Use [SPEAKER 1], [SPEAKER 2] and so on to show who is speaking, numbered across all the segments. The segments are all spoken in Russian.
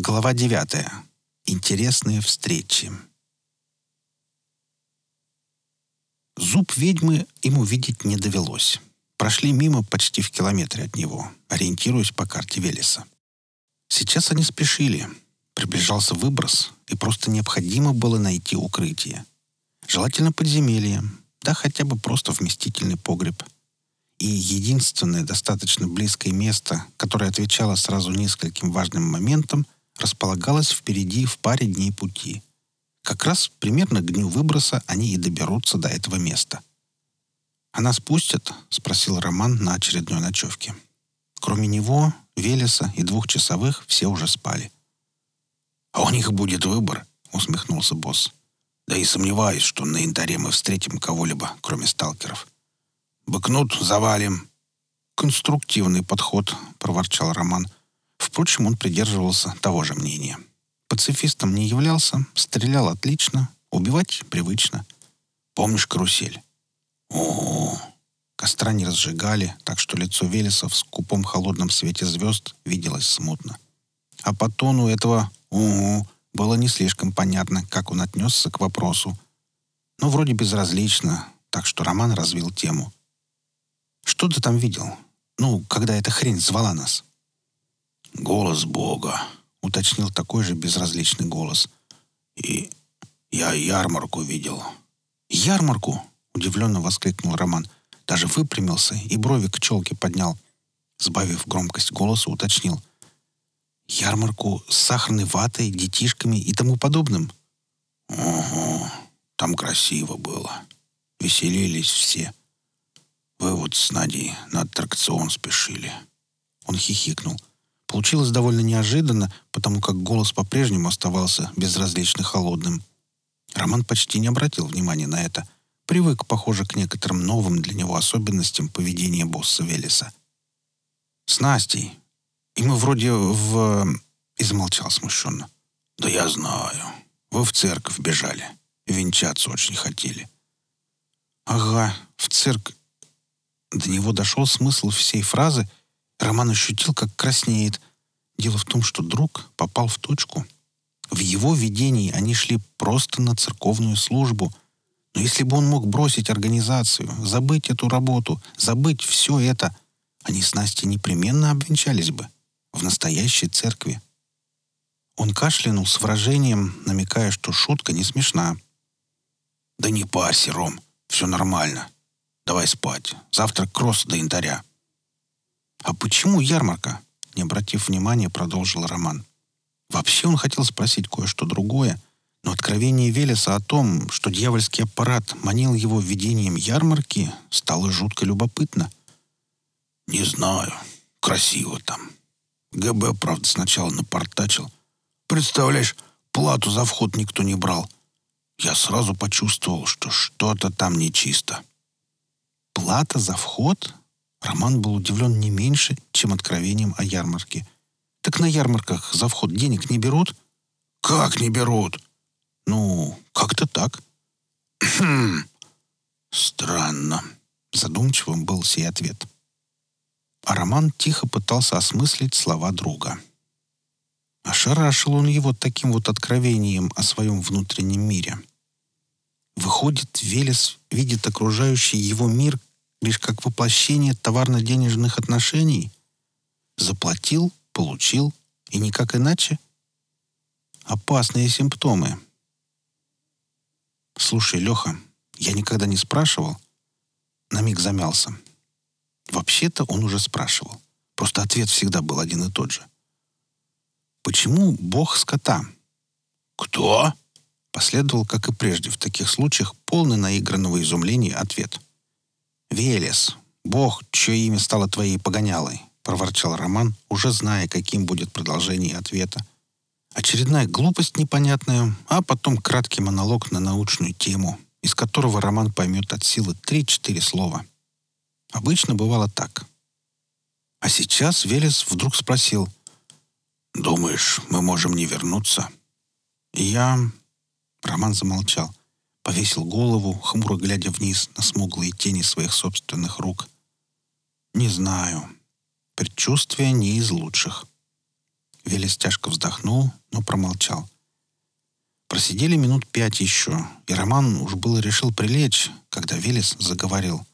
[SPEAKER 1] Глава девятая. Интересные встречи. Зуб ведьмы ему видеть не довелось. Прошли мимо почти в километре от него, ориентируясь по карте Велеса. Сейчас они спешили. Приближался выброс, и просто необходимо было найти укрытие. Желательно подземелье, да хотя бы просто вместительный погреб. И единственное достаточно близкое место, которое отвечало сразу нескольким важным моментам, располагалось впереди в паре дней пути. Как раз примерно к дню выброса они и доберутся до этого места. «Она спустят?» — спросил Роман на очередной ночевке. Кроме него, Велеса и двух часовых все уже спали.
[SPEAKER 2] «А у них будет выбор», — усмехнулся босс. «Да и сомневаюсь, что на янтаре мы встретим кого-либо, кроме сталкеров. Быкнут — завалим».
[SPEAKER 1] «Конструктивный подход», — проворчал Роман. Впрочем, он придерживался того же мнения. Пацифистом не являлся, стрелял отлично, убивать привычно.
[SPEAKER 2] «Помнишь карусель?»
[SPEAKER 1] О, Костра не разжигали, так что лицо Велеса в скупом холодном свете звезд виделось смутно. А по тону этого «угу» было не слишком понятно, как он отнесся к вопросу. Но вроде безразлично, так что Роман развил тему. «Что ты там видел? Ну, когда эта хрень звала нас?»
[SPEAKER 2] «Голос Бога», —
[SPEAKER 1] уточнил такой же безразличный голос.
[SPEAKER 2] «И я ярмарку видел».
[SPEAKER 1] «Ярмарку?» — удивленно воскликнул Роман. Даже выпрямился и брови к челке поднял. Сбавив громкость голоса, уточнил. «Ярмарку с сахарной ватой, детишками и тому подобным?»
[SPEAKER 2] «Угу, там красиво было. Веселились все. Вы вот с Надей на аттракцион спешили».
[SPEAKER 1] Он хихикнул. Получилось довольно неожиданно, потому как голос по-прежнему оставался безразлично холодным. Роман почти не обратил внимания на это — Привык, похоже, к некоторым новым для него особенностям поведения босса Велеса. «С Настей. И мы вроде в...» И замолчал смущенно.
[SPEAKER 2] «Да я знаю. Вы в церковь бежали. Венчаться очень хотели».
[SPEAKER 1] «Ага, в церковь». До него дошел смысл всей фразы. Роман ощутил, как краснеет. Дело в том, что друг попал в точку. В его видении они шли просто на церковную службу — но если бы он мог бросить организацию, забыть эту работу, забыть все это, они с Настей непременно обвенчались бы в настоящей церкви. Он кашлянул с выражением, намекая, что шутка не смешна.
[SPEAKER 2] «Да не парься, Ром, все нормально. Давай спать. Завтра кросс до янтаря».
[SPEAKER 1] «А почему ярмарка?» Не обратив внимания, продолжил Роман. Вообще он хотел спросить кое-что другое, но откровение Велеса о том, что дьявольский аппарат манил его видением ярмарки, стало жутко любопытно.
[SPEAKER 2] «Не знаю. Красиво там. ГБ, правда, сначала напортачил. Представляешь, плату за вход никто не брал. Я сразу почувствовал, что что-то там нечисто».
[SPEAKER 1] «Плата за вход?» Роман был удивлен не меньше, чем откровением о ярмарке. «Так на ярмарках за вход денег не берут?»
[SPEAKER 2] «Как не берут?»
[SPEAKER 1] «Ну, как-то так».
[SPEAKER 2] «Хм, странно», —
[SPEAKER 1] задумчивым был сей ответ. А Роман тихо пытался осмыслить слова друга. Ошарашил он его таким вот откровением о своем внутреннем мире. Выходит, Велес видит окружающий его мир лишь как воплощение товарно-денежных отношений? Заплатил, получил, и никак иначе? Опасные симптомы. «Слушай, Леха, я никогда не спрашивал». На миг замялся. Вообще-то он уже спрашивал. Просто ответ всегда был один и тот же. «Почему бог скота?»
[SPEAKER 2] «Кто?»
[SPEAKER 1] Последовал, как и прежде, в таких случаях полный наигранного изумления ответ. «Велес, бог, чье имя стало твоей погонялой», — проворчал Роман, уже зная, каким будет продолжение ответа. Очередная глупость непонятная, а потом краткий монолог на научную тему, из которого роман поймет от силы 3-4 слова. Обычно бывало так. А сейчас Велес вдруг спросил.
[SPEAKER 2] «Думаешь, мы можем не вернуться?»
[SPEAKER 1] Я... Роман замолчал, повесил голову, хмуро глядя вниз на смуглые тени своих собственных рук. «Не знаю. Предчувствие не из лучших». Велес тяжко вздохнул, но промолчал. Просидели минут пять еще, и Роман уж было решил прилечь, когда Велес заговорил.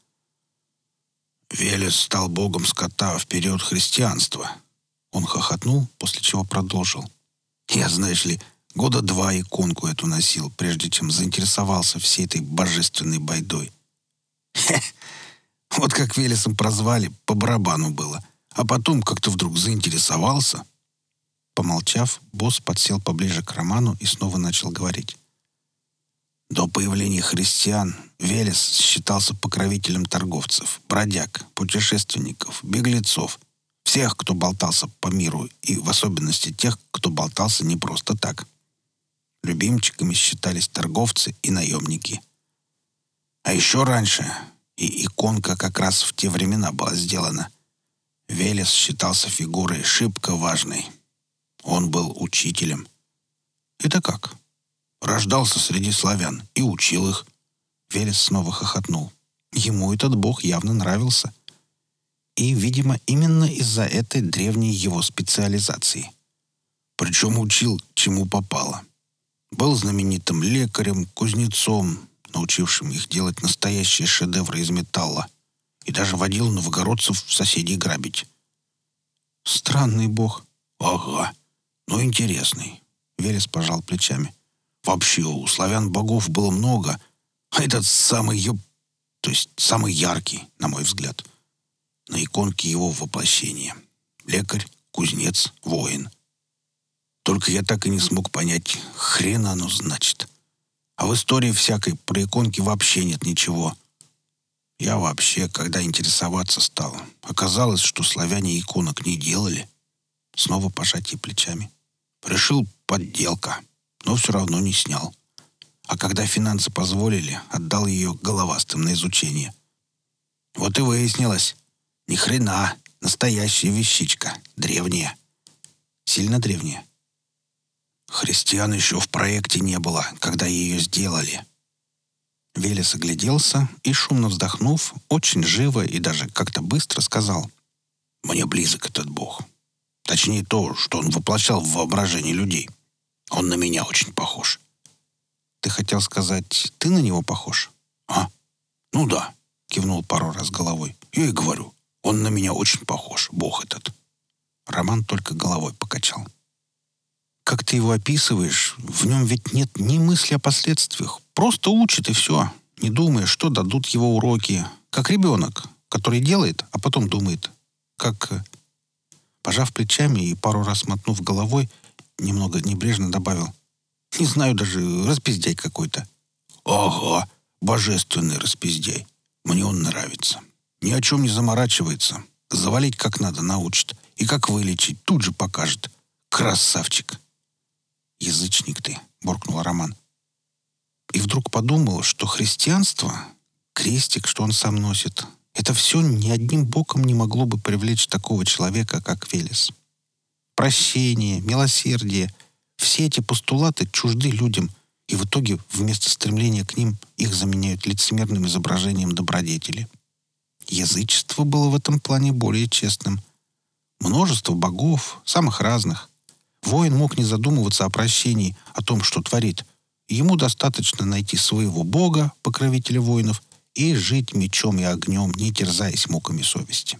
[SPEAKER 2] «Велес стал богом скота в период христианства».
[SPEAKER 1] Он хохотнул, после чего продолжил. «Я, знаешь ли, года два иконку эту носил, прежде чем заинтересовался всей этой божественной байдой. Хе, вот как Велесом прозвали, по барабану было. А потом как-то вдруг заинтересовался». Помолчав, босс подсел поближе к Роману и снова начал говорить. До появления христиан Велес считался покровителем торговцев, бродяг, путешественников, беглецов, всех, кто болтался по миру, и в особенности тех, кто болтался не просто так. Любимчиками считались торговцы и наемники. А еще раньше, и иконка как раз в те времена была сделана, Велес считался фигурой шибко важной. Он был учителем. Это как? Рождался среди славян и учил их. Велес снова хохотнул. Ему этот бог явно нравился. И, видимо, именно из-за этой древней его специализации. Причем учил, чему попало. Был знаменитым лекарем, кузнецом, научившим их делать настоящие шедевры из металла. И даже водил новгородцев в соседей грабить. Странный бог. Ага. Но интересный. Велес пожал плечами. Вообще, у славян богов было много, а этот самый ее... то есть самый яркий, на мой взгляд. На иконке его воплощения. Лекарь, кузнец, воин. Только я так и не смог понять, хрена оно значит. А в истории всякой про иконки вообще нет ничего. Я вообще, когда интересоваться стал, оказалось, что славяне иконок не делали. Снова пожатие плечами. Решил подделка но все равно не снял. А когда финансы позволили, отдал ее головастым на изучение. Вот и выяснилось. Ни хрена, настоящая вещичка, древняя. Сильно древняя. Христиан еще в проекте не было, когда ее сделали. Велес огляделся и, шумно вздохнув, очень живо и даже как-то быстро сказал. «Мне близок этот бог. Точнее то, что он воплощал в воображении людей. Он на меня очень похож. Ты хотел сказать, ты на него похож? А? Ну да, кивнул пару раз головой. Я и говорю, он на меня очень похож, бог этот. Роман только головой покачал. Как ты его описываешь, в нем ведь нет ни мысли о последствиях. Просто учит и все, не думая, что дадут его уроки. Как ребенок, который делает, а потом думает. Как... Э, пожав плечами и пару раз мотнув головой, Немного небрежно добавил. Не знаю даже, распиздяй какой-то. Ага, божественный распиздяй. Мне он нравится. Ни о чем не заморачивается. Завалить как надо научит. И как вылечить тут же покажет. Красавчик. Язычник ты, буркнул Роман. И вдруг подумал, что христианство, крестик, что он сам носит, это все ни одним боком не могло бы привлечь такого человека, как Велес прощение, милосердие — все эти постулаты чужды людям, и в итоге вместо стремления к ним их заменяют лицемерным изображением добродетели. Язычество было в этом плане более честным. Множество богов, самых разных. Воин мог не задумываться о прощении, о том, что творит. Ему достаточно найти своего бога, покровителя воинов, и жить мечом и огнем, не терзаясь муками совести.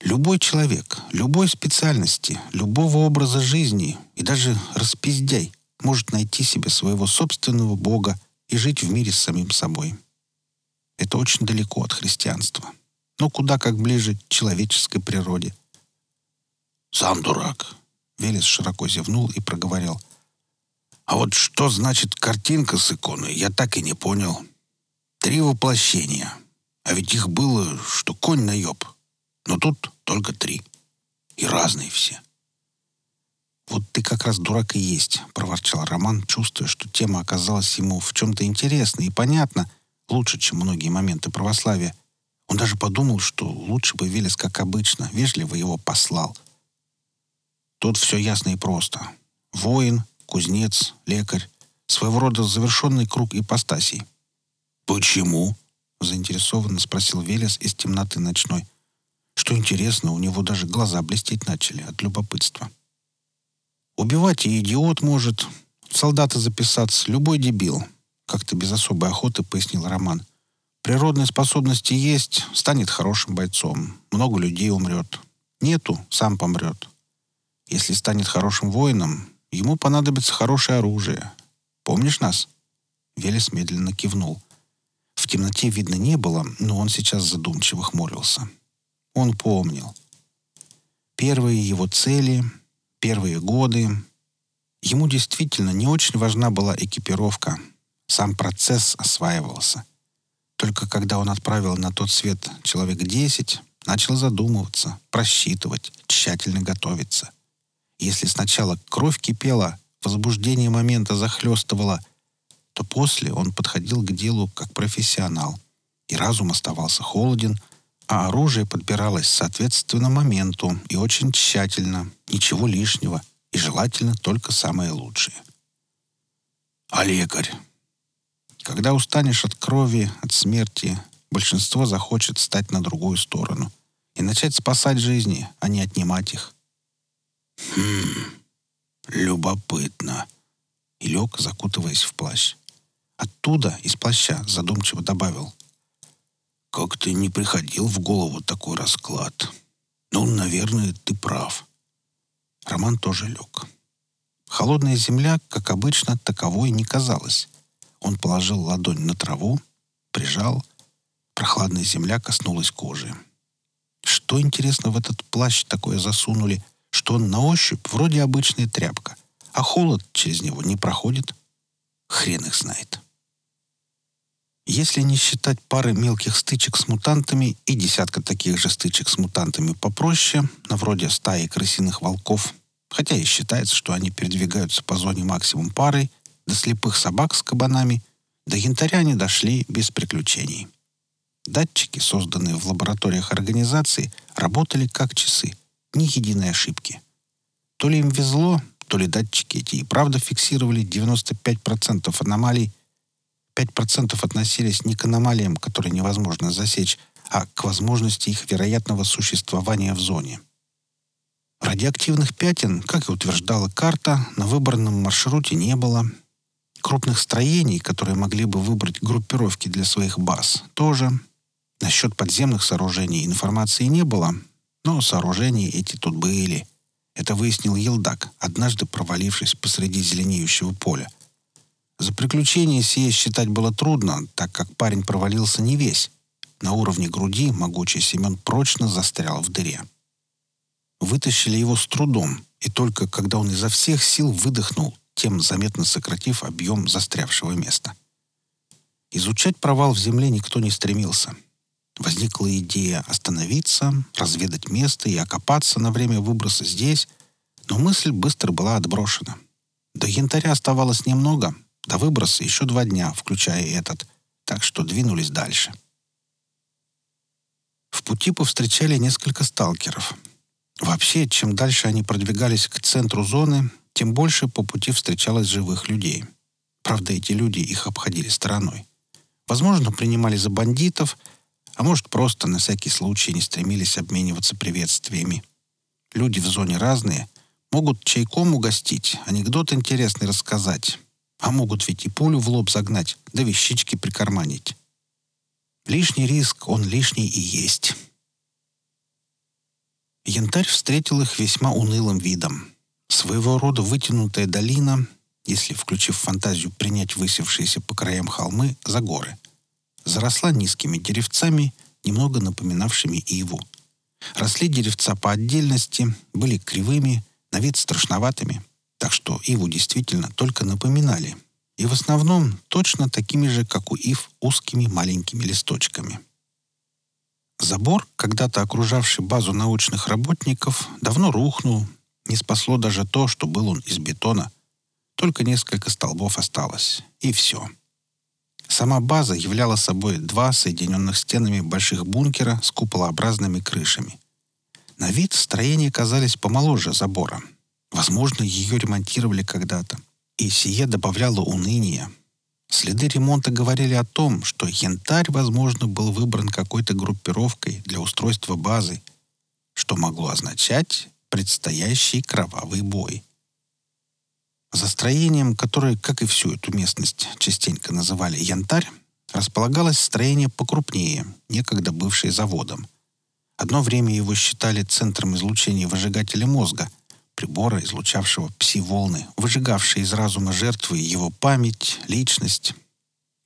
[SPEAKER 1] Любой человек, любой специальности, любого образа жизни и даже распиздяй может найти себе своего собственного Бога и жить в мире с самим собой. Это очень далеко от христианства, но куда как ближе к человеческой природе. «Сам дурак», — Велес широко зевнул и проговорил. «А вот что значит картинка с иконой, я так и не понял. Три воплощения, а ведь их было, что конь наеб, но тут только три. И разные все. «Вот ты как раз дурак и есть», — проворчал Роман, чувствуя, что тема оказалась ему в чем-то интересной и понятна, лучше, чем многие моменты православия. Он даже подумал, что лучше бы Велес, как обычно, вежливо его послал. Тут все ясно и просто. Воин, кузнец, лекарь. Своего рода завершенный круг ипостасий. «Почему?» — заинтересованно спросил Велес из темноты ночной. Что интересно, у него даже глаза блестеть начали от любопытства. Убивать и идиот может. В солдаты записаться любой дебил. Как-то без особой охоты пояснил Роман. Природные способности есть, станет хорошим бойцом. Много людей умрет. Нету, сам помрет. Если станет хорошим воином, ему понадобится хорошее оружие. Помнишь нас?» Велес медленно кивнул. В темноте видно не было, но он сейчас задумчиво хмурился. Он помнил. Первые его цели, первые годы. Ему действительно не очень важна была экипировка. Сам процесс осваивался. Только когда он отправил на тот свет человек десять, начал задумываться, просчитывать, тщательно готовиться. Если сначала кровь кипела, возбуждение момента захлестывало, то после он подходил к делу как профессионал, и разум оставался холоден, а оружие подбиралось соответственно моменту и очень тщательно, ничего лишнего, и желательно только самое лучшее.
[SPEAKER 2] «А лекарь?»
[SPEAKER 1] Когда устанешь от крови, от смерти, большинство захочет стать на другую сторону и начать спасать жизни, а не отнимать их.
[SPEAKER 2] «Хм, любопытно», — и лег, закутываясь в плащ.
[SPEAKER 1] Оттуда, из плаща, задумчиво добавил.
[SPEAKER 2] «Как ты не приходил в голову такой расклад? Ну, наверное, ты прав».
[SPEAKER 1] Роман тоже лег. Холодная земля, как обычно, таковой не казалась. Он положил ладонь на траву, прижал. Прохладная земля коснулась кожи. Что, интересно, в этот плащ такое засунули — что он на ощупь вроде обычная тряпка, а холод через него не проходит. Хрен их знает. Если не считать пары мелких стычек с мутантами и десятка таких же стычек с мутантами попроще, на вроде стаи крысиных волков, хотя и считается, что они передвигаются по зоне максимум парой, до слепых собак с кабанами, до янтаря они дошли без приключений. Датчики, созданные в лабораториях организации, работали как часы — ни единой ошибки. То ли им везло, то ли датчики эти и правда фиксировали 95% аномалий. 5% относились не к аномалиям, которые невозможно засечь, а к возможности их вероятного существования в зоне. Радиоактивных пятен, как и утверждала карта, на выбранном маршруте не было. Крупных строений, которые могли бы выбрать группировки для своих баз, тоже. Насчет подземных сооружений информации не было, но сооружения эти тут были. Это выяснил Елдак, однажды провалившись посреди зеленеющего поля. За приключение сие считать было трудно, так как парень провалился не весь. На уровне груди могучий Семен прочно застрял в дыре. Вытащили его с трудом, и только когда он изо всех сил выдохнул, тем заметно сократив объем застрявшего места. Изучать провал в земле никто не стремился — Возникла идея остановиться, разведать место и окопаться на время выброса здесь, но мысль быстро была отброшена. До янтаря оставалось немного, до выброса еще два дня, включая этот, так что двинулись дальше. В пути повстречали несколько сталкеров. Вообще, чем дальше они продвигались к центру зоны, тем больше по пути встречалось живых людей. Правда, эти люди их обходили стороной. Возможно, принимали за бандитов — а может, просто на всякий случай не стремились обмениваться приветствиями. Люди в зоне разные, могут чайком угостить, анекдот интересный рассказать, а могут ведь и пулю в лоб загнать, да вещички прикарманить. Лишний риск, он лишний и есть. Янтарь встретил их весьма унылым видом. Своего рода вытянутая долина, если, включив фантазию, принять высевшиеся по краям холмы за горы заросла низкими деревцами, немного напоминавшими иву. Росли деревца по отдельности, были кривыми, на вид страшноватыми, так что иву действительно только напоминали. И в основном точно такими же, как у ив, узкими маленькими листочками. Забор, когда-то окружавший базу научных работников, давно рухнул. Не спасло даже то, что был он из бетона. Только несколько столбов осталось. И все. Сама база являла собой два соединенных стенами больших бункера с куполообразными крышами. На вид строения казались помоложе забора. Возможно, ее ремонтировали когда-то. И сие добавляло уныния. Следы ремонта говорили о том, что янтарь, возможно, был выбран какой-то группировкой для устройства базы, что могло означать предстоящий кровавый бой. За строением, которое, как и всю эту местность, частенько называли «Янтарь», располагалось строение покрупнее, некогда бывшее заводом. Одно время его считали центром излучения выжигателя мозга, прибора, излучавшего пси-волны, выжигавшие из разума жертвы его память, личность.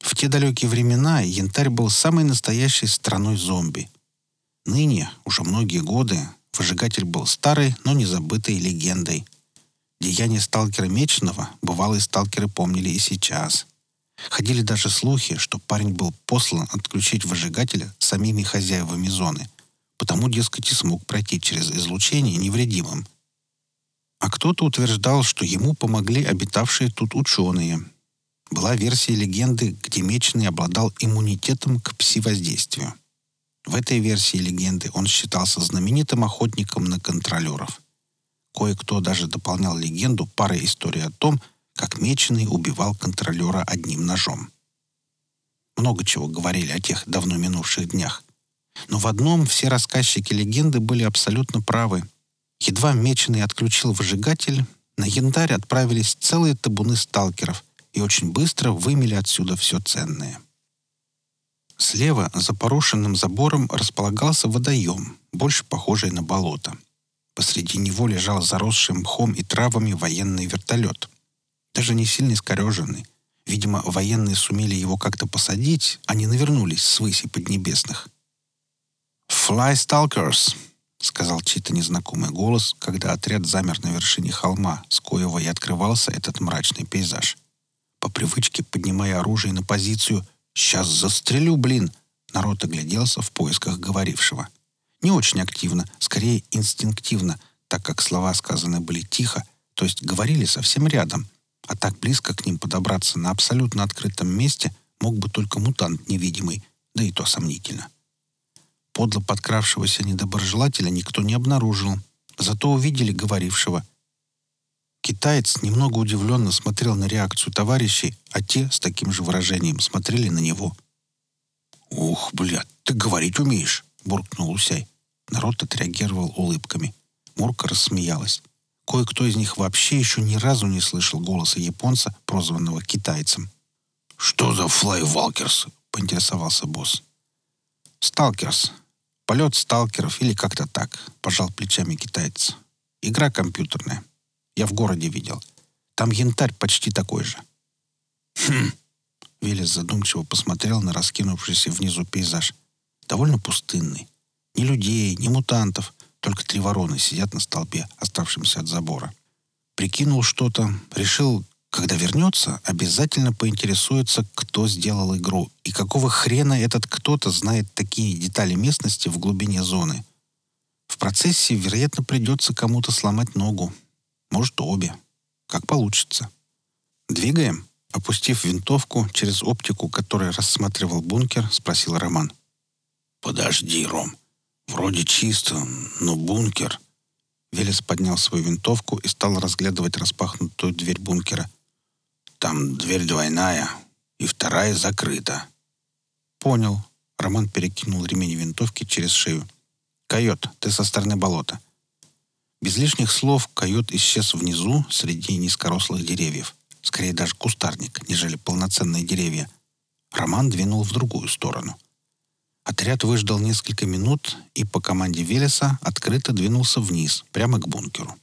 [SPEAKER 1] В те далекие времена янтарь был самой настоящей страной зомби. Ныне, уже многие годы, выжигатель был старой, но не забытой легендой. Деяния сталкера Меченого бывалые сталкеры помнили и сейчас. Ходили даже слухи, что парень был послан отключить выжигателя самими хозяевами зоны, потому, дескать, и смог пройти через излучение невредимым. А кто-то утверждал, что ему помогли обитавшие тут ученые. Была версия легенды, где Меченый обладал иммунитетом к пси-воздействию. В этой версии легенды он считался знаменитым охотником на контролеров. Кое-кто даже дополнял легенду парой историй о том, как Меченый убивал контролера одним ножом. Много чего говорили о тех давно минувших днях. Но в одном все рассказчики легенды были абсолютно правы. Едва Меченый отключил выжигатель, на янтарь отправились целые табуны сталкеров и очень быстро вымели отсюда все ценное. Слева, за порушенным забором, располагался водоем, больше похожий на болото. Посреди него лежал заросший мхом и травами военный вертолет — даже не сильно искореженный. Видимо, военные сумели его как-то посадить, а не навернулись с выси поднебесных. «Fly Stalkers!» — сказал чей-то незнакомый голос, когда отряд замер на вершине холма, с коего и открывался этот мрачный пейзаж. По привычке, поднимая оружие на позицию «Сейчас застрелю, блин!» народ огляделся в поисках говорившего. Не очень активно, скорее инстинктивно, так как слова сказаны были тихо, то есть говорили совсем рядом — а так близко к ним подобраться на абсолютно открытом месте мог бы только мутант невидимый, да и то сомнительно. Подло подкравшегося недоброжелателя никто не обнаружил, зато увидели говорившего. Китаец немного удивленно смотрел на реакцию товарищей, а те с таким же выражением смотрели на него. «Ух, блядь, ты говорить умеешь!» — буркнул Усяй. Народ отреагировал улыбками. Мурка рассмеялась. Кое-кто из них вообще еще ни разу не слышал голоса японца, прозванного китайцем. «Что за флайвалкерс?» — поинтересовался босс. «Сталкерс. Полет сталкеров или как-то так», — пожал плечами китаец. «Игра компьютерная. Я в городе видел. Там янтарь почти такой же». «Хм». Велес задумчиво посмотрел на раскинувшийся внизу пейзаж. Довольно пустынный. Ни людей, ни мутантов — только три вороны сидят на столбе, оставшемся от забора. Прикинул что-то, решил, когда вернется, обязательно поинтересуется, кто сделал игру и какого хрена этот кто-то знает такие детали местности в глубине зоны. В процессе, вероятно, придется кому-то сломать ногу. Может, обе. Как получится. «Двигаем?» Опустив винтовку через оптику, которой рассматривал бункер, спросил Роман.
[SPEAKER 2] «Подожди, Ром. Вроде чисто, но бункер. Велес поднял свою винтовку и стал разглядывать распахнутую дверь бункера. Там дверь двойная, и вторая закрыта.
[SPEAKER 1] Понял. Роман перекинул ремень винтовки через шею. «Койот, ты со стороны болота». Без лишних слов койот исчез внизу среди низкорослых деревьев. Скорее даже кустарник, нежели полноценные деревья. Роман двинул в другую сторону — Отряд выждал несколько минут и по команде Велеса открыто двинулся вниз, прямо к бункеру.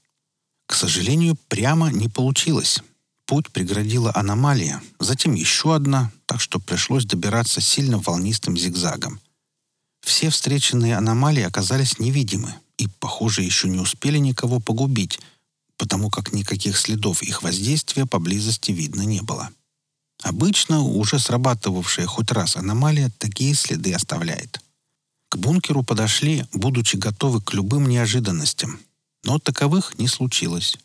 [SPEAKER 1] К сожалению, прямо не получилось. Путь преградила аномалия, затем еще одна, так что пришлось добираться сильно волнистым зигзагом. Все встреченные аномалии оказались невидимы и, похоже, еще не успели никого погубить, потому как никаких следов их воздействия поблизости видно не было. Обычно уже срабатывавшая хоть раз аномалия такие следы оставляет. К бункеру подошли, будучи готовы к любым неожиданностям, но таковых не случилось.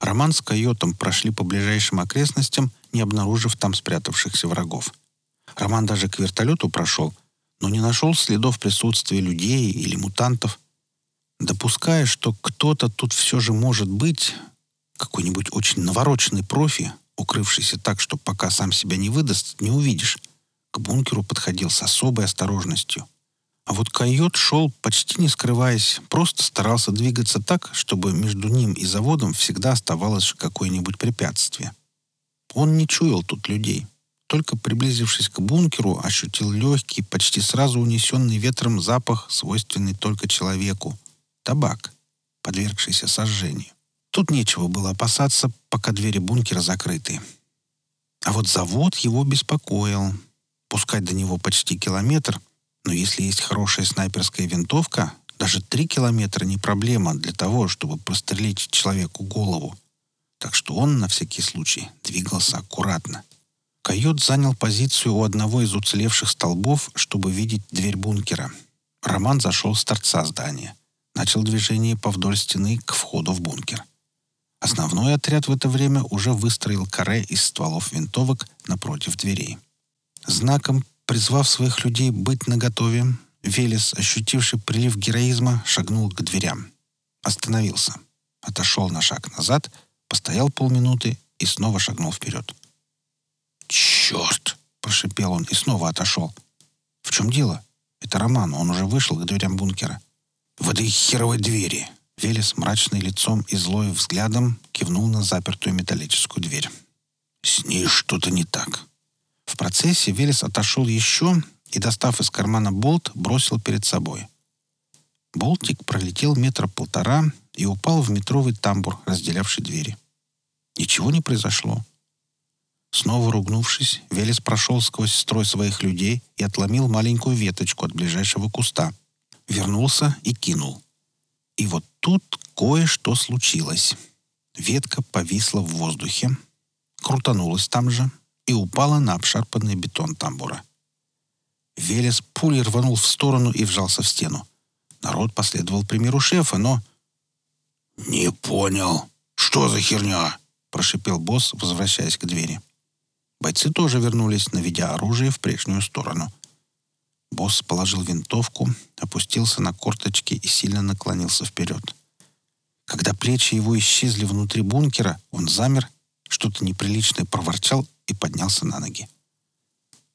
[SPEAKER 1] Роман с койотом прошли по ближайшим окрестностям, не обнаружив там спрятавшихся врагов. Роман даже к вертолету прошел, но не нашел следов присутствия людей или мутантов. Допуская, что кто-то тут все же может быть, какой-нибудь очень навороченный профи, укрывшийся так, что пока сам себя не выдаст, не увидишь. К бункеру подходил с особой осторожностью. А вот койот шел, почти не скрываясь, просто старался двигаться так, чтобы между ним и заводом всегда оставалось какое-нибудь препятствие. Он не чуял тут людей. Только приблизившись к бункеру, ощутил легкий, почти сразу унесенный ветром запах, свойственный только человеку. Табак, подвергшийся сожжению. Тут нечего было опасаться, пока двери бункера закрыты. А вот завод его беспокоил. Пускать до него почти километр, но если есть хорошая снайперская винтовка, даже три километра не проблема для того, чтобы прострелить человеку голову. Так что он, на всякий случай, двигался аккуратно. Койот занял позицию у одного из уцелевших столбов, чтобы видеть дверь бункера. Роман зашел с торца здания. Начал движение по вдоль стены к входу в бункер. Основной отряд в это время уже выстроил каре из стволов винтовок напротив дверей. Знаком Призвав своих людей быть наготове, Велес, ощутивший прилив героизма, шагнул к дверям. Остановился. Отошел на шаг назад, постоял полминуты и снова шагнул вперед.
[SPEAKER 2] «Черт!»
[SPEAKER 1] — прошипел он и снова отошел. «В чем дело? Это Роман, он уже вышел к дверям бункера».
[SPEAKER 2] «В этой херовой двери!»
[SPEAKER 1] Велес, мрачный лицом и злой взглядом, кивнул на запертую металлическую дверь.
[SPEAKER 2] «С ней что-то не так.
[SPEAKER 1] В процессе Велес отошел еще и, достав из кармана болт, бросил перед собой. Болтик пролетел метра полтора и упал в метровый тамбур, разделявший двери. Ничего не произошло. Снова ругнувшись, Велес прошел сквозь строй своих людей и отломил маленькую веточку от ближайшего куста. Вернулся и кинул. И вот тут кое-что случилось. Ветка повисла в воздухе, крутанулась там же, и упала на обшарпанный бетон тамбура. Велес пулей рванул в сторону и вжался в стену. Народ последовал примеру шефа, но...
[SPEAKER 2] «Не понял. Что за херня?»
[SPEAKER 1] — прошипел босс, возвращаясь к двери. Бойцы тоже вернулись, наведя оружие в прежнюю сторону. Босс положил винтовку, опустился на корточки и сильно наклонился вперед. Когда плечи его исчезли внутри бункера, он замер, что-то неприличное проворчал и поднялся на ноги.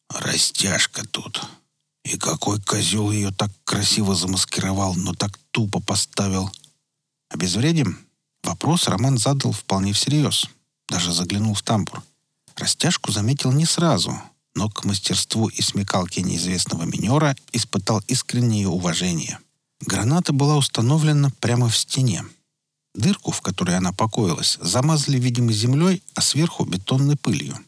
[SPEAKER 2] «Растяжка тут. И какой козел ее так красиво замаскировал, но так тупо поставил!»
[SPEAKER 1] Обезвредим? Вопрос Роман задал вполне всерьез. Даже заглянул в тамбур. Растяжку заметил не сразу, но к мастерству и смекалке неизвестного минера испытал искреннее уважение. Граната была установлена прямо в стене. Дырку, в которой она покоилась, замазали, видимо, землей, а сверху бетонной пылью.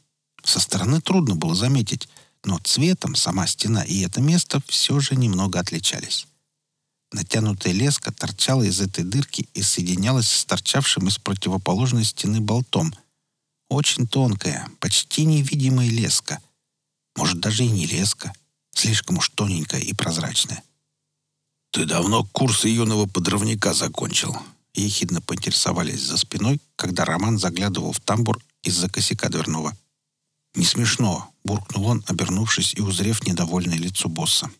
[SPEAKER 1] Со стороны трудно было заметить, но цветом сама стена и это место все же немного отличались. Натянутая леска торчала из этой дырки и соединялась с торчавшим из противоположной стены болтом. Очень тонкая, почти невидимая леска. Может, даже и не леска. Слишком уж тоненькая и прозрачная.
[SPEAKER 2] «Ты давно курсы юного подрывника закончил?»
[SPEAKER 1] Ехидно поинтересовались за спиной, когда Роман заглядывал в тамбур из-за косяка дверного. «Не смешно», — буркнул он, обернувшись и узрев недовольное лицо босса.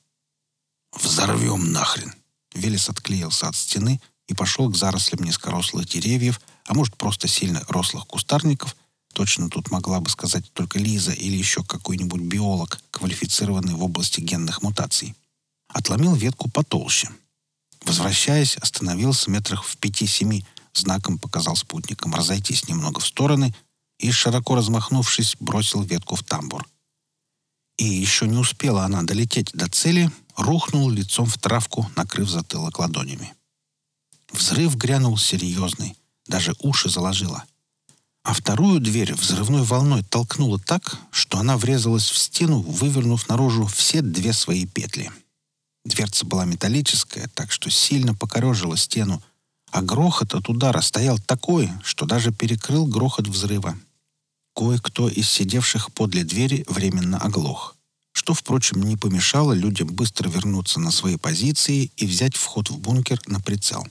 [SPEAKER 2] «Взорвем нахрен!»
[SPEAKER 1] Велес отклеился от стены и пошел к зарослям низкорослых деревьев, а может, просто сильно рослых кустарников. Точно тут могла бы сказать только Лиза или еще какой-нибудь биолог, квалифицированный в области генных мутаций. Отломил ветку потолще. Возвращаясь, остановился метрах в пяти-семи, знаком показал спутникам разойтись немного в стороны — и, широко размахнувшись, бросил ветку в тамбур. И еще не успела она долететь до цели, рухнул лицом в травку, накрыв затылок ладонями. Взрыв грянул серьезный, даже уши заложило. А вторую дверь взрывной волной толкнуло так, что она врезалась в стену, вывернув наружу все две свои петли. Дверца была металлическая, так что сильно покорежила стену, а грохот от удара стоял такой, что даже перекрыл грохот взрыва, Кое-кто из сидевших подле двери временно оглох, что, впрочем, не помешало людям быстро вернуться на свои позиции и взять вход в бункер на прицел.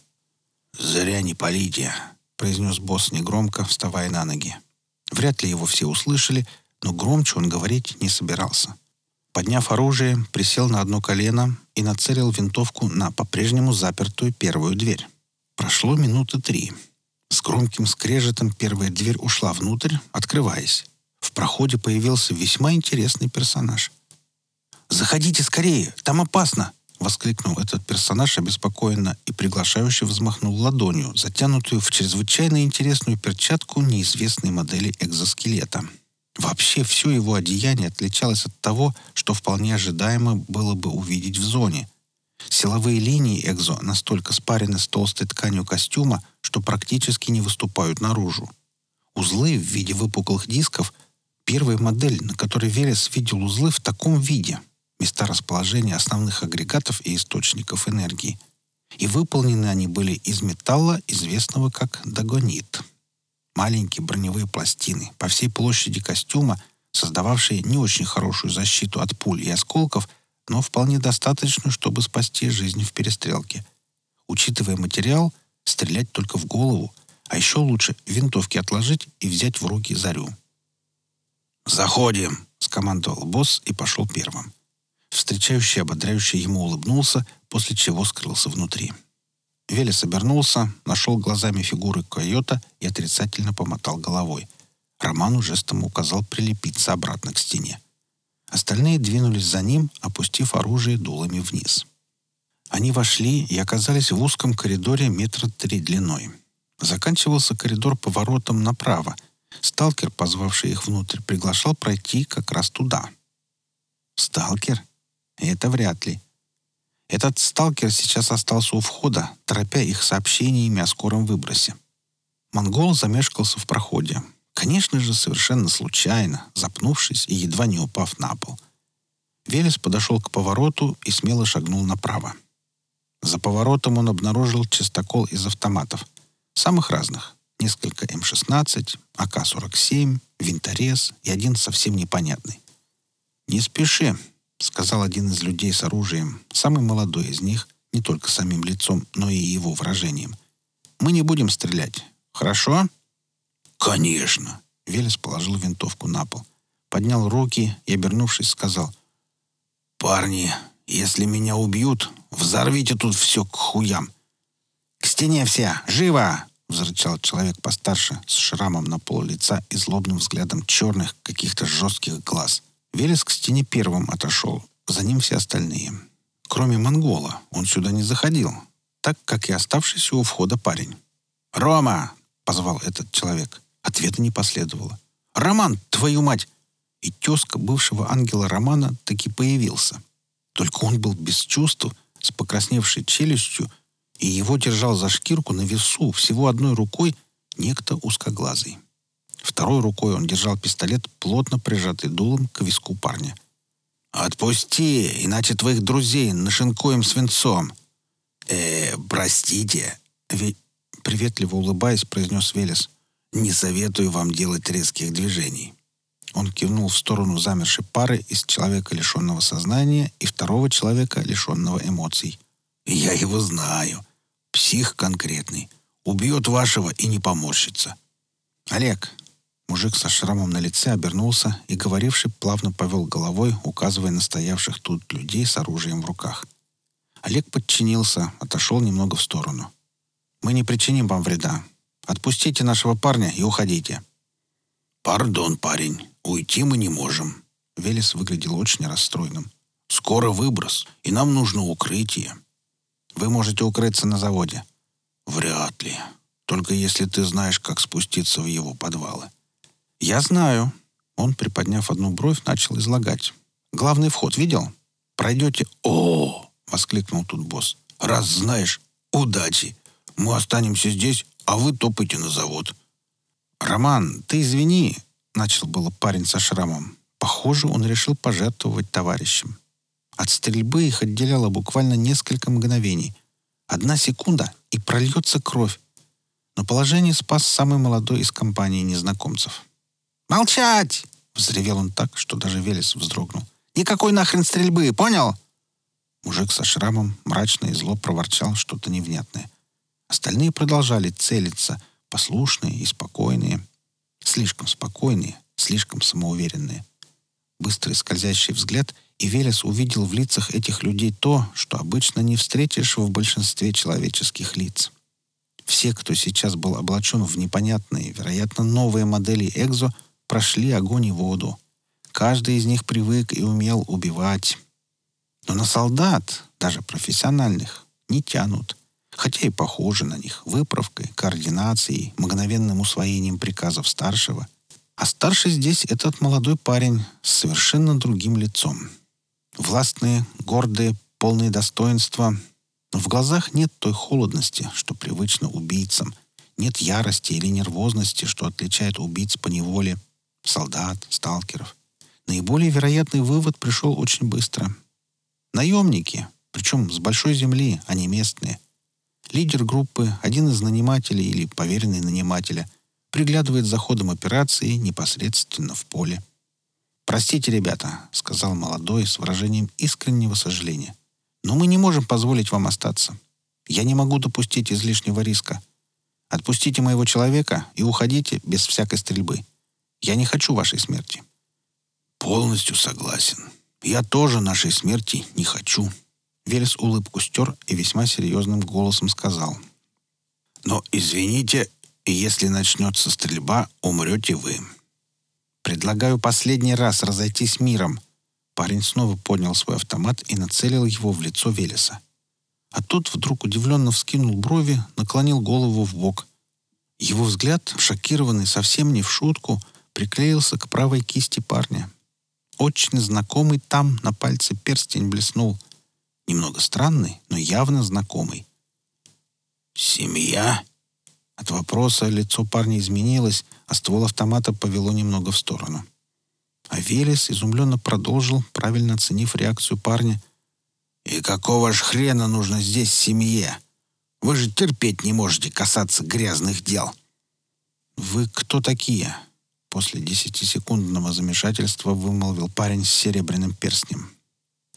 [SPEAKER 2] «Зря не полите», — произнес босс негромко, вставая на ноги.
[SPEAKER 1] Вряд ли его все услышали, но громче он говорить не собирался. Подняв оружие, присел на одно колено и нацелил винтовку на по-прежнему запертую первую дверь. Прошло минуты три. С громким скрежетом первая дверь ушла внутрь, открываясь. В проходе появился весьма интересный персонаж. «Заходите скорее, там опасно!» — воскликнул этот персонаж обеспокоенно и приглашающе взмахнул ладонью, затянутую в чрезвычайно интересную перчатку неизвестной модели экзоскелета. Вообще все его одеяние отличалось от того, что вполне ожидаемо было бы увидеть в зоне. Силовые линии экзо настолько спарены с толстой тканью костюма, что практически не выступают наружу. Узлы в виде выпуклых дисков — первая модель, на которой Велес видел узлы в таком виде — места расположения основных агрегатов и источников энергии. И выполнены они были из металла, известного как дагонит. Маленькие броневые пластины по всей площади костюма, создававшие не очень хорошую защиту от пуль и осколков, но вполне достаточную, чтобы спасти жизнь в перестрелке. Учитывая материал, стрелять только в голову, а еще лучше винтовки отложить и взять в руки зарю.
[SPEAKER 2] «Заходим!» — скомандовал босс и пошел первым.
[SPEAKER 1] Встречающий ободряющий ему улыбнулся, после чего скрылся внутри. Велес обернулся, нашел глазами фигуры койота и отрицательно помотал головой. Роману жестом указал прилепиться обратно к стене. Остальные двинулись за ним, опустив оружие дулами вниз. Они вошли и оказались в узком коридоре метра три длиной. Заканчивался коридор поворотом направо. Сталкер, позвавший их внутрь, приглашал пройти как раз туда. «Сталкер?» Это вряд ли. Этот сталкер сейчас остался у входа, торопя их сообщениями о скором выбросе. Монгол замешкался в проходе. Конечно же, совершенно случайно, запнувшись и едва не упав на пол. Велес подошел к повороту и смело шагнул направо. За поворотом он обнаружил чистокол из автоматов. Самых разных. Несколько М-16, АК-47, винторез и один совсем непонятный. «Не спеши», — сказал один из людей с оружием, самый молодой из них, не только самим лицом, но и его выражением. «Мы не будем стрелять. Хорошо?»
[SPEAKER 2] «Конечно!»
[SPEAKER 1] — Велес положил винтовку на пол. Поднял руки и, обернувшись, сказал.
[SPEAKER 2] «Парни, если меня убьют, взорвите тут все к хуям!»
[SPEAKER 1] «К стене все! Живо!» — взрычал человек постарше, с шрамом на пол лица и злобным взглядом черных, каких-то жестких глаз. Велес к стене первым отошел, за ним все остальные. Кроме монгола, он сюда не заходил, так как и оставшийся у входа парень. «Рома!» — позвал этот человек. Ответа не последовало. «Роман, твою мать!» И тезка бывшего ангела Романа таки появился. Только он был без чувств, с покрасневшей челюстью, и его держал за шкирку на весу всего одной рукой некто узкоглазый. Второй рукой он держал пистолет, плотно прижатый дулом к виску парня. «Отпусти, иначе твоих друзей нашинкуем свинцом!»
[SPEAKER 2] «Э, простите!»
[SPEAKER 1] Ведь приветливо улыбаясь, произнес Велес.
[SPEAKER 2] «Не советую вам делать резких движений».
[SPEAKER 1] Он кивнул в сторону замершей пары из человека, лишенного сознания, и второго человека, лишенного эмоций.
[SPEAKER 2] «Я его знаю. Псих конкретный. Убьет вашего и не поморщится».
[SPEAKER 1] «Олег, Мужик со шрамом на лице обернулся, и говоривший плавно повел головой, указывая на стоявших тут людей с оружием в руках. Олег подчинился, отошел немного в сторону. «Мы не причиним вам вреда. Отпустите нашего парня и уходите».
[SPEAKER 2] «Пардон, парень, уйти мы не можем».
[SPEAKER 1] Велес выглядел очень расстроенным.
[SPEAKER 2] «Скоро выброс, и нам нужно укрытие».
[SPEAKER 1] «Вы можете укрыться на заводе».
[SPEAKER 2] «Вряд ли. Только если ты знаешь, как спуститься в его подвалы».
[SPEAKER 1] «Я знаю». Он, приподняв одну бровь, начал излагать. «Главный вход видел? Пройдете...»
[SPEAKER 2] «О!» — воскликнул тут босс. «Раз знаешь, удачи. Мы останемся здесь, а вы топайте на завод».
[SPEAKER 1] «Роман, ты извини», — начал было парень со шрамом. Похоже, он решил пожертвовать товарищем. От стрельбы их отделяло буквально несколько мгновений. Одна секунда, и прольется кровь. Но положение спас самый молодой из компании незнакомцев. «Молчать!» — взревел он так, что даже Велес вздрогнул. «Никакой нахрен стрельбы, понял?» Мужик со шрамом мрачно и зло проворчал что-то невнятное. Остальные продолжали целиться, послушные и спокойные. Слишком спокойные, слишком самоуверенные. Быстрый скользящий взгляд, и Велес увидел в лицах этих людей то, что обычно не встретишь в большинстве человеческих лиц. Все, кто сейчас был облачен в непонятные, вероятно, новые модели Экзо, прошли огонь и воду. Каждый из них привык и умел убивать. Но на солдат, даже профессиональных, не тянут, хотя и похожи на них выправкой, координацией, мгновенным усвоением приказов старшего. А старший здесь этот молодой парень с совершенно другим лицом. Властные, гордые, полные достоинства, но в глазах нет той холодности, что привычно убийцам, нет ярости или нервозности, что отличает убийц по неволе, солдат, сталкеров. Наиболее вероятный вывод пришел очень быстро. Наемники, причем с большой земли, а не местные. Лидер группы, один из нанимателей или поверенный нанимателя, приглядывает за ходом операции непосредственно в поле. «Простите, ребята», — сказал молодой с выражением искреннего сожаления. «Но мы не можем позволить вам остаться. Я не могу допустить излишнего риска. Отпустите моего человека и уходите без всякой стрельбы. Я не хочу вашей смерти».
[SPEAKER 2] «Полностью согласен. Я тоже нашей смерти не хочу».
[SPEAKER 1] Велес улыбку стер и весьма серьезным голосом сказал.
[SPEAKER 2] «Но извините, если начнется стрельба, умрете вы.
[SPEAKER 1] Предлагаю последний раз разойтись миром». Парень снова поднял свой автомат и нацелил его в лицо Велеса. А тот вдруг удивленно вскинул брови, наклонил голову в бок. Его взгляд, шокированный совсем не в шутку, приклеился к правой кисти парня. Очень знакомый там на пальце перстень блеснул. Немного странный, но явно знакомый.
[SPEAKER 2] «Семья?»
[SPEAKER 1] От вопроса лицо парня изменилось, а ствол автомата повело немного в сторону. А Велес изумленно продолжил, правильно оценив реакцию парня.
[SPEAKER 2] «И какого ж хрена нужно здесь семье? Вы же терпеть не можете касаться грязных дел».
[SPEAKER 1] «Вы кто такие?» После десятисекундного замешательства вымолвил парень с серебряным перстнем.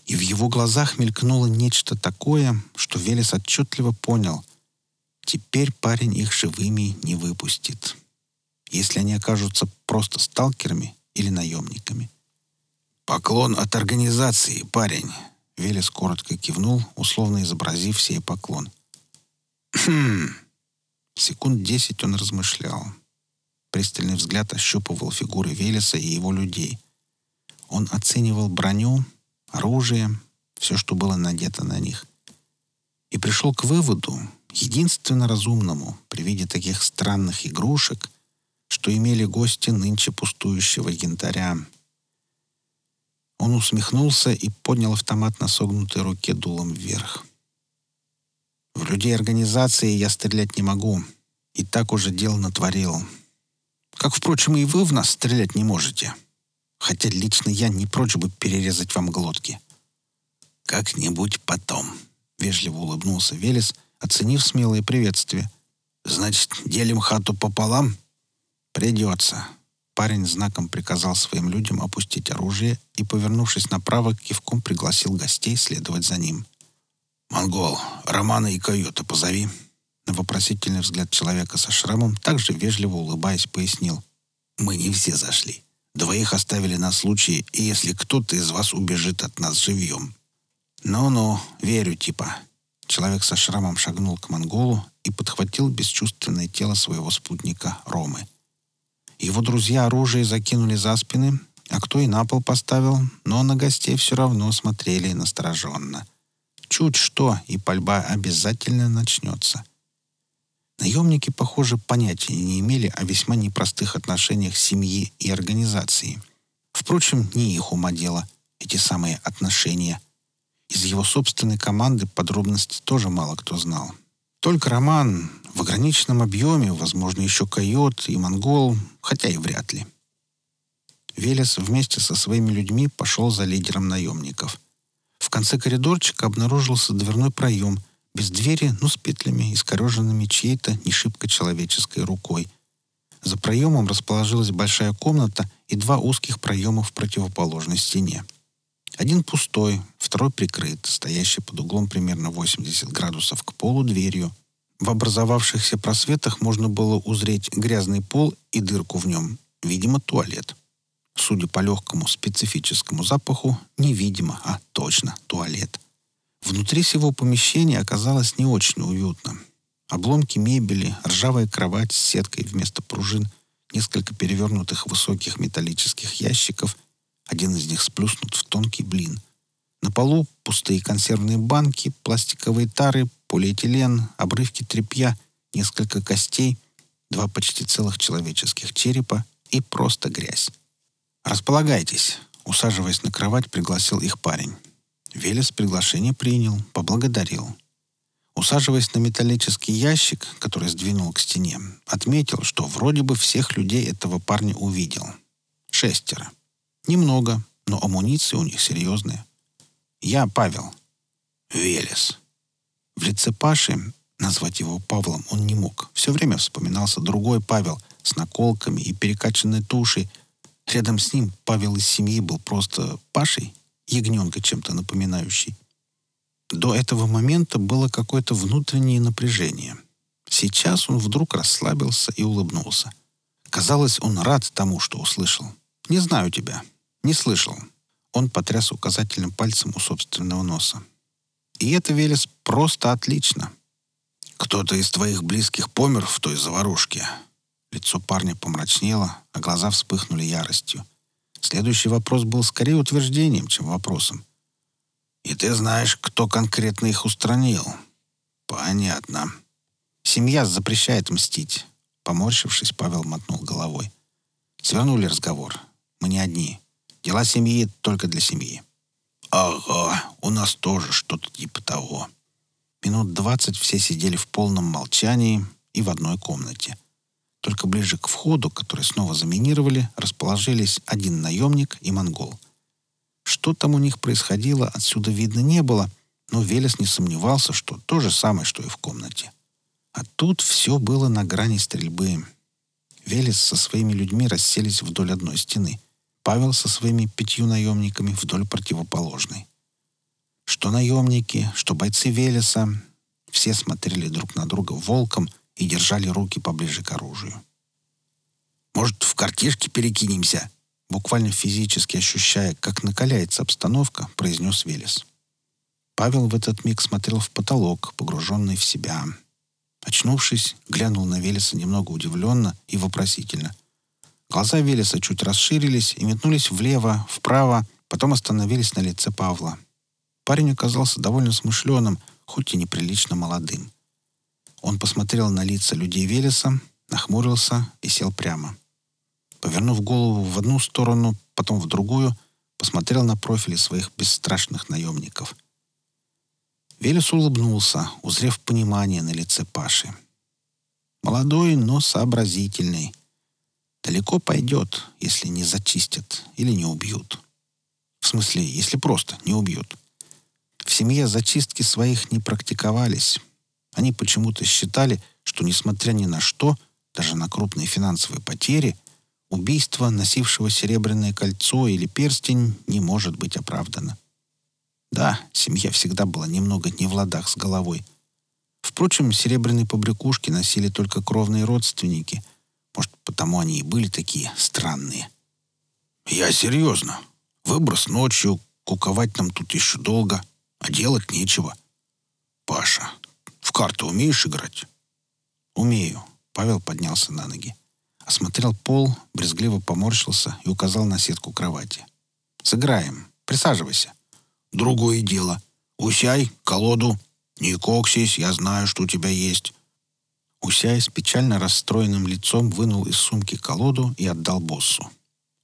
[SPEAKER 1] И в его глазах мелькнуло нечто такое, что Велес отчетливо понял. Теперь парень их живыми не выпустит. Если они окажутся просто сталкерами или наемниками.
[SPEAKER 2] «Поклон от организации, парень!»
[SPEAKER 1] Велес коротко кивнул, условно изобразив сей поклон.
[SPEAKER 2] «Хм...»
[SPEAKER 1] Секунд десять он размышлял. Пристальный взгляд ощупывал фигуры Велеса и его людей. Он оценивал броню, оружие, все, что было надето на них. И пришел к выводу, единственно разумному, при виде таких странных игрушек, что имели гости нынче пустующего янтаря. Он усмехнулся и поднял автомат на согнутой руке дулом вверх. «В людей организации я стрелять не могу. И так уже дел натворил. Как, впрочем, и вы в нас стрелять не можете. Хотя лично я не прочь бы перерезать вам глотки».
[SPEAKER 2] «Как-нибудь потом», —
[SPEAKER 1] вежливо улыбнулся Велес, оценив смелое приветствие.
[SPEAKER 2] «Значит, делим хату пополам?»
[SPEAKER 1] «Придется». Парень знаком приказал своим людям опустить оружие и, повернувшись направо, кивком пригласил гостей следовать за ним.
[SPEAKER 2] «Монгол, Романа и Койота позови»,
[SPEAKER 1] на вопросительный взгляд человека со шрамом, также вежливо улыбаясь, пояснил.
[SPEAKER 2] «Мы не все зашли. Двоих оставили на случай, если кто-то из вас убежит от нас живьем».
[SPEAKER 1] «Ну-ну, верю, типа». Человек со шрамом шагнул к монголу и подхватил бесчувственное тело своего спутника Ромы. Его друзья оружие закинули за спины, а кто и на пол поставил, но на гостей все равно смотрели настороженно. Чуть что, и пальба обязательно начнется. Наемники, похоже, понятия не имели о весьма непростых отношениях семьи и организации. Впрочем, не их ума дело, эти самые отношения. Из его собственной команды подробности тоже мало кто знал. Только Роман в ограниченном объеме, возможно, еще Койот и Монгол, хотя и вряд ли. Велес вместе со своими людьми пошел за лидером наемников. В конце коридорчика обнаружился дверной проем, без двери, но с петлями, искореженными чьей-то не человеческой рукой. За проемом расположилась большая комната и два узких проема в противоположной стене. Один пустой, второй прикрыт, стоящий под углом примерно 80 градусов к полу дверью. В образовавшихся просветах можно было узреть грязный пол и дырку в нем, видимо, туалет. Судя по легкому специфическому запаху, невидимо, а точно туалет. Внутри всего помещения оказалось не очень уютно. Обломки мебели, ржавая кровать с сеткой вместо пружин, несколько перевернутых высоких металлических ящиков, один из них сплюснут в тонкий блин. На полу пустые консервные банки, пластиковые тары, полиэтилен, обрывки тряпья, несколько костей, два почти целых человеческих черепа и просто грязь. «Располагайтесь», — усаживаясь на кровать, пригласил их парень. Велес приглашение принял, поблагодарил. Усаживаясь на металлический ящик, который сдвинул к стене, отметил, что вроде бы всех людей этого парня увидел. Шестеро. Немного, но амуниции у них серьезные. Я Павел. Велес. В лице Паши, назвать его Павлом он не мог, все время вспоминался другой Павел с наколками и перекачанной тушей. Рядом с ним Павел из семьи был просто Пашей, ягненка чем-то напоминающий. До этого момента было какое-то внутреннее напряжение. Сейчас он вдруг расслабился и улыбнулся. Казалось, он рад тому, что услышал. «Не знаю тебя. Не слышал». Он потряс указательным пальцем у собственного носа. «И это, Велес, просто отлично». «Кто-то из твоих близких помер в той заварушке?» Лицо парня помрачнело, а глаза вспыхнули яростью. Следующий вопрос был скорее утверждением, чем вопросом. «И ты знаешь, кто конкретно их устранил?» «Понятно. Семья запрещает мстить». Поморщившись, Павел мотнул головой. Свернули разговор. Мы не одни. Дела семьи только для семьи. «Ага, у нас тоже что-то типа того». Минут двадцать все сидели в полном молчании и в одной комнате. Только ближе к входу, который снова заминировали, расположились один наемник и монгол. Что там у них происходило, отсюда видно не было, но Велес не сомневался, что то же самое, что и в комнате. А тут все было на грани стрельбы. Велес со своими людьми расселись вдоль одной стены. Павел со своими пятью наемниками вдоль противоположной. Что наемники, что бойцы Велеса, все смотрели друг на друга волком и держали руки поближе к оружию. «Может, в картишки перекинемся?» Буквально физически ощущая, как накаляется обстановка, произнес Велес. Павел в этот миг смотрел в потолок, погруженный в себя. Очнувшись, глянул на Велеса немного удивленно и вопросительно. Глаза Велеса чуть расширились и метнулись влево, вправо, потом остановились на лице Павла. Парень оказался довольно смышленым, хоть и неприлично молодым. Он посмотрел на лица людей Велеса, нахмурился и сел прямо. Повернув голову в одну сторону, потом в другую, посмотрел на профили своих бесстрашных наемников. Велес улыбнулся, узрев понимание на лице Паши. Молодой, но сообразительный. Далеко пойдет, если не зачистят или не убьют. В смысле, если просто не убьют. В семье зачистки своих не практиковались. Они почему-то считали, что, несмотря ни на что, даже на крупные финансовые потери, убийство, носившего серебряное кольцо или перстень, не может быть оправдано. Да, семья всегда была немного не в ладах с головой. Впрочем, серебряные побрякушки носили только кровные родственники. Может, потому они и были такие странные. «Я серьезно. Выброс ночью, куковать нам тут еще долго, а делать нечего. Паша, карты умеешь играть?» «Умею». Павел поднялся на ноги. Осмотрел пол, брезгливо поморщился и указал на сетку кровати. «Сыграем. Присаживайся». «Другое дело. Усяй, колоду. Не коксись, я знаю, что у тебя есть». Усяй с печально расстроенным лицом вынул из сумки колоду и отдал боссу.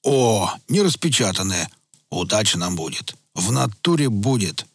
[SPEAKER 1] «О, не распечатанная. Удача нам будет. В натуре будет.